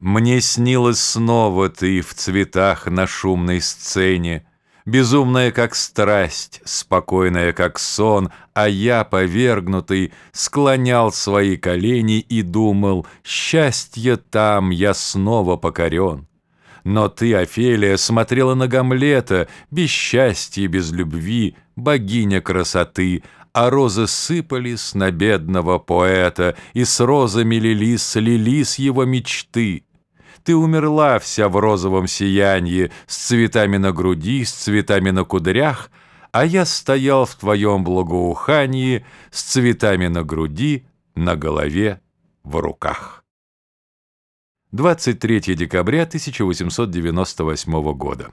Мне снилось снова ты в цветах на шумной сцене, Безумная, как страсть, спокойная, как сон, А я, повергнутый, склонял свои колени И думал, счастье там, я снова покорен. Но ты, Офелия, смотрела на Гамлета, Без счастья, без любви, богиня красоты, А розы сыпались на бедного поэта, И с розами лились, лились его мечты. Ты умерла вся в розовом сиянии, С цветами на груди, с цветами на кудрях, А я стоял в твоем благоухании С цветами на груди, на голове, в руках. 23 декабря 1898 года.